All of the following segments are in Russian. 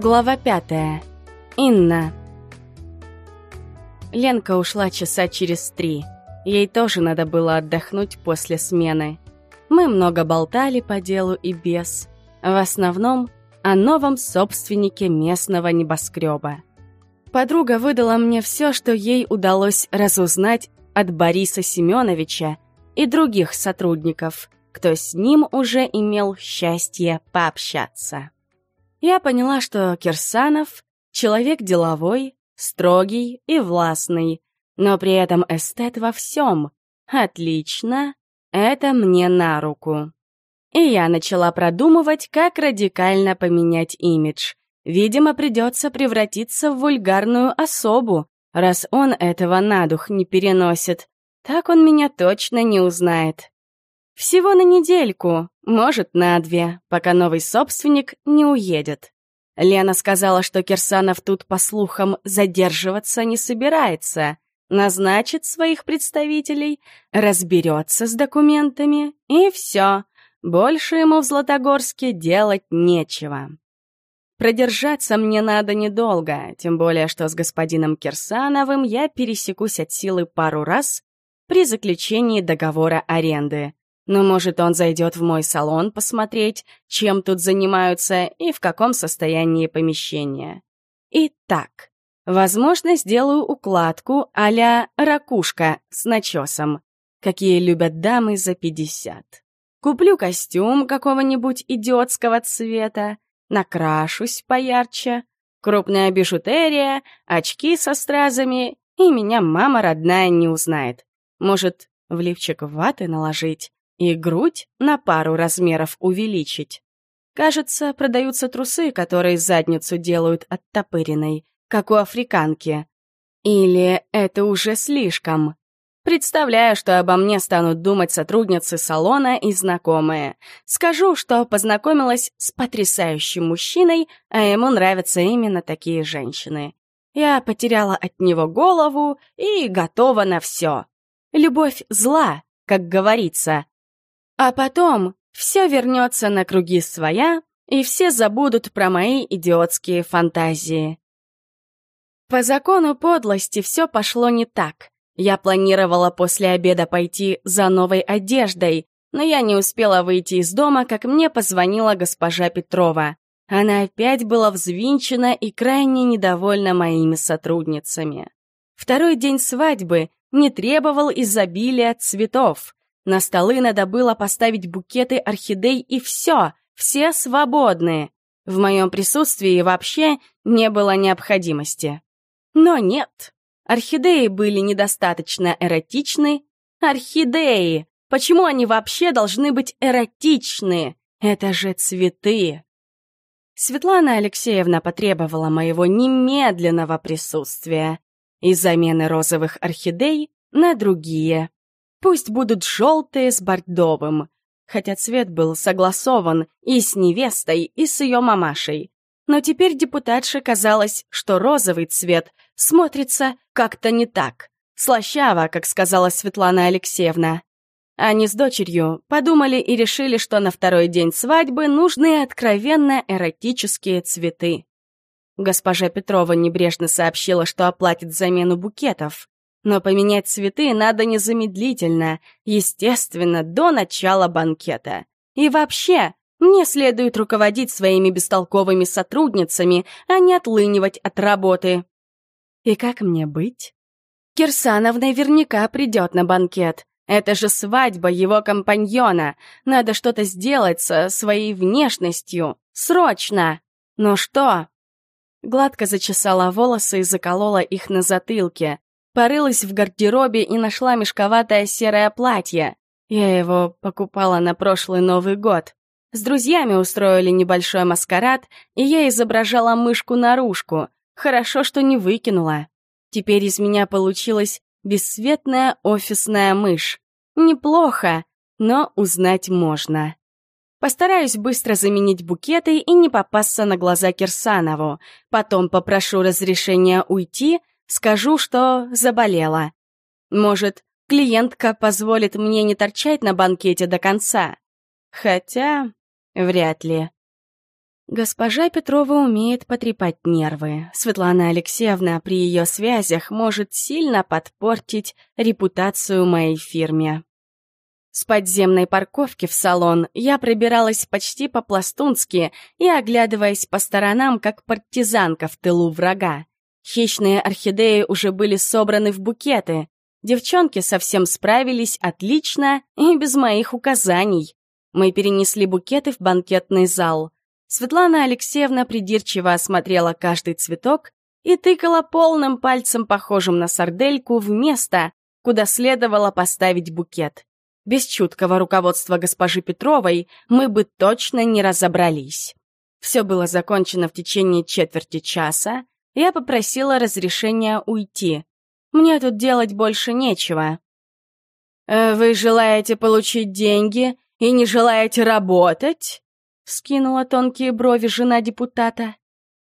Глава пятая. Инна. Ленка ушла часа через три. Ей тоже надо было отдохнуть после смены. Мы много болтали по делу и без. В основном о новом собственнике местного небоскреба. Подруга выдала мне все, что ей удалось разузнать от Бориса Семеновича и других сотрудников, кто с ним уже имел счастье пообщаться. Я поняла, что Кирсанов — человек деловой, строгий и властный, но при этом эстет во всем. Отлично, это мне на руку. И я начала продумывать, как радикально поменять имидж. Видимо, придется превратиться в вульгарную особу, раз он этого на дух не переносит. Так он меня точно не узнает. Всего на недельку, может, на две, пока новый собственник не уедет. Лена сказала, что Кирсанов тут, по слухам, задерживаться не собирается, назначит своих представителей, разберется с документами, и все. Больше ему в Златогорске делать нечего. Продержаться мне надо недолго, тем более, что с господином Кирсановым я пересекусь от силы пару раз при заключении договора аренды. Но, может, он зайдет в мой салон посмотреть, чем тут занимаются и в каком состоянии помещение. Итак, возможно, сделаю укладку а-ля ракушка с начесом, какие любят дамы за 50. Куплю костюм какого-нибудь идиотского цвета, накрашусь поярче, крупная бижутерия, очки со стразами, и меня мама родная не узнает. Может, в лифчик ваты наложить? И грудь на пару размеров увеличить. Кажется, продаются трусы, которые задницу делают оттопыренной, как у африканки. Или это уже слишком? Представляю, что обо мне станут думать сотрудницы салона и знакомые. Скажу, что познакомилась с потрясающим мужчиной, а ему нравятся именно такие женщины. Я потеряла от него голову и готова на все. Любовь зла, как говорится, а потом все вернется на круги своя, и все забудут про мои идиотские фантазии. По закону подлости все пошло не так. Я планировала после обеда пойти за новой одеждой, но я не успела выйти из дома, как мне позвонила госпожа Петрова. Она опять была взвинчена и крайне недовольна моими сотрудницами. Второй день свадьбы не требовал изобилия цветов. На столы надо было поставить букеты орхидей и все, все свободные. В моем присутствии вообще не было необходимости. Но нет, орхидеи были недостаточно эротичны. Орхидеи! Почему они вообще должны быть эротичны? Это же цветы! Светлана Алексеевна потребовала моего немедленного присутствия и замены розовых орхидей на другие. Пусть будут желтые с бордовым. Хотя цвет был согласован и с невестой, и с ее мамашей. Но теперь депутатше казалось, что розовый цвет смотрится как-то не так. Слащаво, как сказала Светлана Алексеевна. Они с дочерью подумали и решили, что на второй день свадьбы нужны откровенно эротические цветы. Госпожа Петрова небрежно сообщила, что оплатит замену букетов. Но поменять цветы надо незамедлительно, естественно, до начала банкета. И вообще, мне следует руководить своими бестолковыми сотрудницами, а не отлынивать от работы. И как мне быть? Кирсанов наверняка придет на банкет. Это же свадьба его компаньона. Надо что-то сделать со своей внешностью. Срочно! Ну что? Гладко зачесала волосы и заколола их на затылке. Порылась в гардеробе и нашла мешковатое серое платье. Я его покупала на прошлый Новый год. С друзьями устроили небольшой маскарад, и я изображала мышку-наружку. Хорошо, что не выкинула. Теперь из меня получилась бесцветная офисная мышь. Неплохо, но узнать можно. Постараюсь быстро заменить букеты и не попасться на глаза Кирсанову. Потом попрошу разрешения уйти, Скажу, что заболела. Может, клиентка позволит мне не торчать на банкете до конца. Хотя, вряд ли. Госпожа Петрова умеет потрепать нервы. Светлана Алексеевна при ее связях может сильно подпортить репутацию моей фирме. С подземной парковки в салон я пробиралась почти по-пластунски и оглядываясь по сторонам, как партизанка в тылу врага. Хищные орхидеи уже были собраны в букеты. Девчонки совсем справились отлично и без моих указаний. Мы перенесли букеты в банкетный зал. Светлана Алексеевна придирчиво осмотрела каждый цветок и тыкала полным пальцем, похожим на сардельку, в место, куда следовало поставить букет. Без чуткого руководства госпожи Петровой мы бы точно не разобрались. Все было закончено в течение четверти часа. Я попросила разрешения уйти. Мне тут делать больше нечего. «Э, «Вы желаете получить деньги и не желаете работать?» Скинула тонкие брови жена депутата.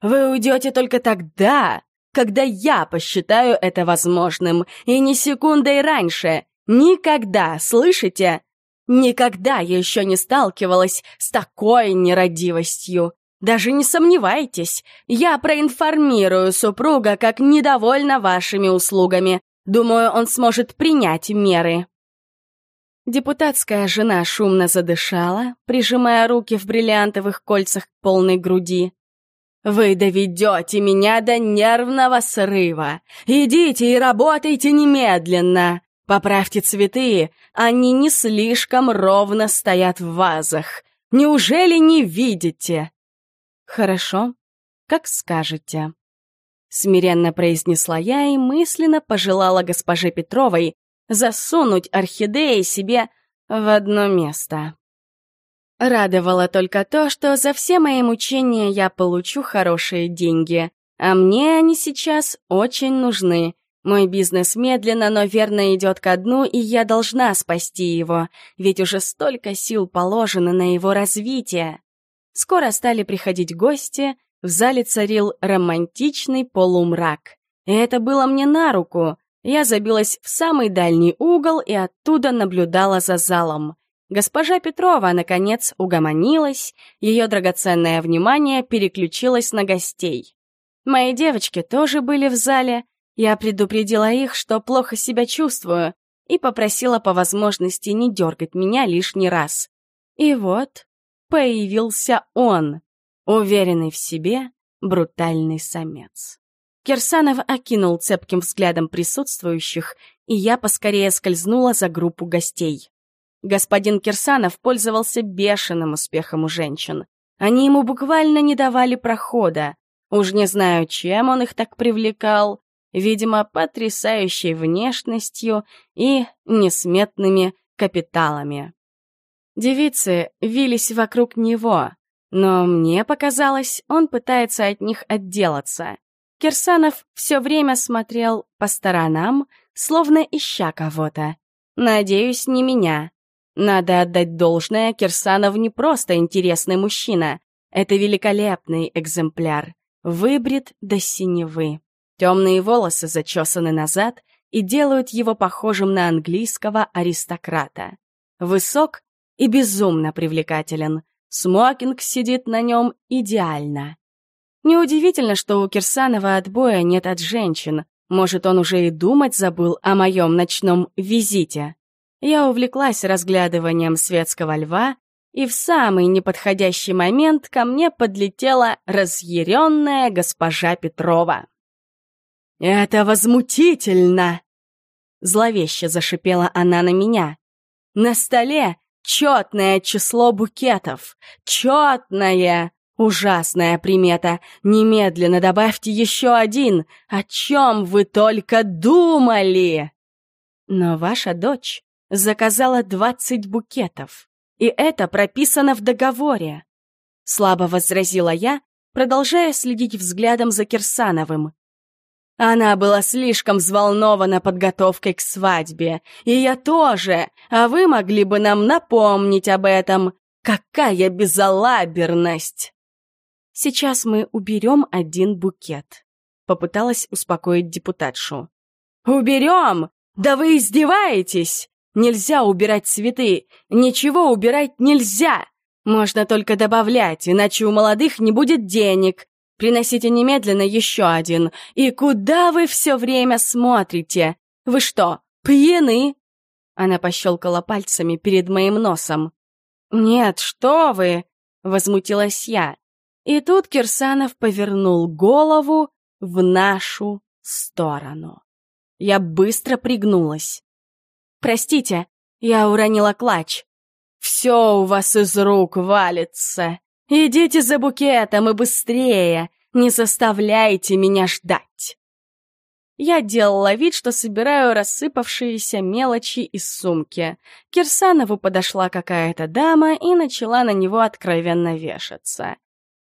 «Вы уйдете только тогда, когда я посчитаю это возможным, и ни секундой раньше. Никогда, слышите? Никогда я еще не сталкивалась с такой нерадивостью. Даже не сомневайтесь, я проинформирую супруга, как недовольна вашими услугами. Думаю, он сможет принять меры. Депутатская жена шумно задышала, прижимая руки в бриллиантовых кольцах к полной груди. «Вы доведете меня до нервного срыва! Идите и работайте немедленно! Поправьте цветы, они не слишком ровно стоят в вазах. Неужели не видите?» «Хорошо, как скажете», — смиренно произнесла я и мысленно пожелала госпоже Петровой засунуть орхидеи себе в одно место. Радовало только то, что за все мои мучения я получу хорошие деньги, а мне они сейчас очень нужны. Мой бизнес медленно, но верно идет ко дну, и я должна спасти его, ведь уже столько сил положено на его развитие. Скоро стали приходить гости, в зале царил романтичный полумрак. И это было мне на руку. Я забилась в самый дальний угол и оттуда наблюдала за залом. Госпожа Петрова, наконец, угомонилась, ее драгоценное внимание переключилось на гостей. Мои девочки тоже были в зале. Я предупредила их, что плохо себя чувствую, и попросила по возможности не дергать меня лишний раз. И вот появился он, уверенный в себе, брутальный самец. Кирсанов окинул цепким взглядом присутствующих, и я поскорее скользнула за группу гостей. Господин Кирсанов пользовался бешеным успехом у женщин. Они ему буквально не давали прохода. Уж не знаю, чем он их так привлекал. Видимо, потрясающей внешностью и несметными капиталами. Девицы вились вокруг него, но мне показалось, он пытается от них отделаться. Кирсанов все время смотрел по сторонам, словно ища кого-то. Надеюсь, не меня. Надо отдать должное, Кирсанов не просто интересный мужчина. Это великолепный экземпляр. Выбрит до синевы. Темные волосы зачесаны назад и делают его похожим на английского аристократа. Высок и безумно привлекателен. Смокинг сидит на нем идеально. Неудивительно, что у Кирсанова отбоя нет от женщин. Может, он уже и думать забыл о моем ночном визите. Я увлеклась разглядыванием светского льва, и в самый неподходящий момент ко мне подлетела разъяренная госпожа Петрова. «Это возмутительно!» Зловеще зашипела она на меня. «На столе четное число букетов! Четное! Ужасная примета. Немедленно добавьте еще один. О чем вы только думали? Но ваша дочь заказала двадцать букетов. И это прописано в договоре. Слабо возразила я, продолжая следить взглядом за Кирсановым. Она была слишком взволнована подготовкой к свадьбе. И я тоже, а вы могли бы нам напомнить об этом. Какая безалаберность! Сейчас мы уберем один букет», — попыталась успокоить депутатшу. «Уберем? Да вы издеваетесь! Нельзя убирать цветы! Ничего убирать нельзя! Можно только добавлять, иначе у молодых не будет денег. Приносите немедленно еще один. И куда вы все время смотрите? Вы что, пьяны?» Она пощелкала пальцами перед моим носом. «Нет, что вы!» — возмутилась я. И тут Кирсанов повернул голову в нашу сторону. Я быстро пригнулась. «Простите, я уронила клатч. Все у вас из рук валится. Идите за букетом и быстрее, не заставляйте меня ждать!» Я делала вид, что собираю рассыпавшиеся мелочи из сумки. Кирсанову подошла какая-то дама и начала на него откровенно вешаться.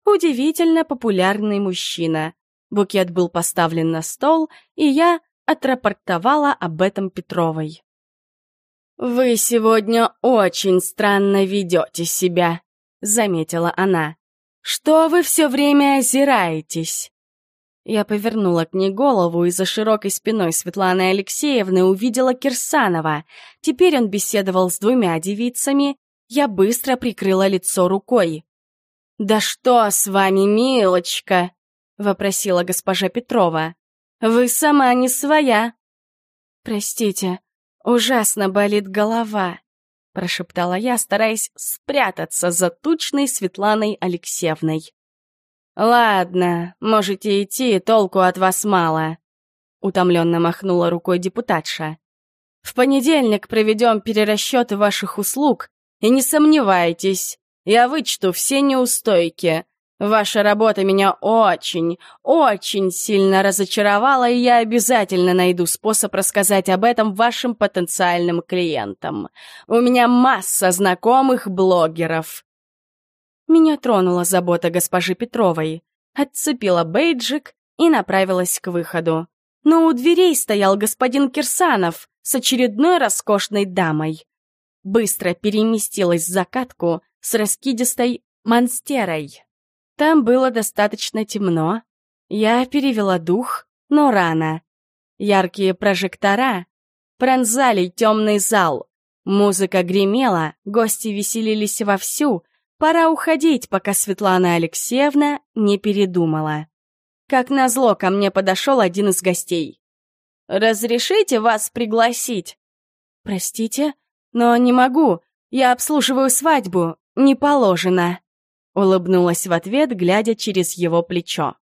Удивительно популярный мужчина. Букет был поставлен на стол, и я отрапортовала об этом Петровой. «Вы сегодня очень странно ведете себя», — заметила она. «Что вы все время озираетесь?» Я повернула к ней голову и за широкой спиной Светланы Алексеевны увидела Кирсанова. Теперь он беседовал с двумя девицами. Я быстро прикрыла лицо рукой. «Да что с вами, милочка?» — вопросила госпожа Петрова. «Вы сама не своя». «Простите, ужасно болит голова», — прошептала я, стараясь спрятаться за тучной Светланой Алексеевной. «Ладно, можете идти, толку от вас мало», — утомленно махнула рукой депутатша. «В понедельник проведем перерасчет ваших услуг, и не сомневайтесь, я вычту все неустойки. Ваша работа меня очень, очень сильно разочаровала, и я обязательно найду способ рассказать об этом вашим потенциальным клиентам. У меня масса знакомых блогеров. Меня тронула забота госпожи Петровой. Отцепила бейджик и направилась к выходу. Но у дверей стоял господин Кирсанов с очередной роскошной дамой. Быстро переместилась в закатку с раскидистой монстерой. Там было достаточно темно. Я перевела дух, но рано. Яркие прожектора пронзали темный зал. Музыка гремела, гости веселились вовсю, Пора уходить, пока Светлана Алексеевна не передумала. Как назло, ко мне подошел один из гостей. «Разрешите вас пригласить?» «Простите, но не могу. Я обслуживаю свадьбу. Не положено». Улыбнулась в ответ, глядя через его плечо.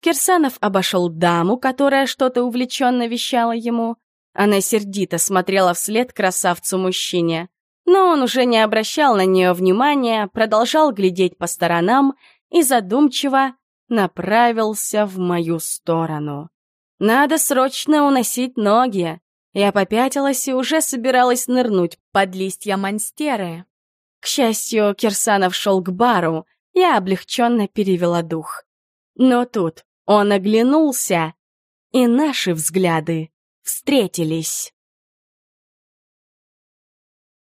Кирсанов обошел даму, которая что-то увлеченно вещала ему. Она сердито смотрела вслед красавцу-мужчине но он уже не обращал на нее внимания, продолжал глядеть по сторонам и задумчиво направился в мою сторону. Надо срочно уносить ноги. Я попятилась и уже собиралась нырнуть под листья монстеры. К счастью, Кирсанов шел к бару, я облегченно перевела дух. Но тут он оглянулся, и наши взгляды встретились.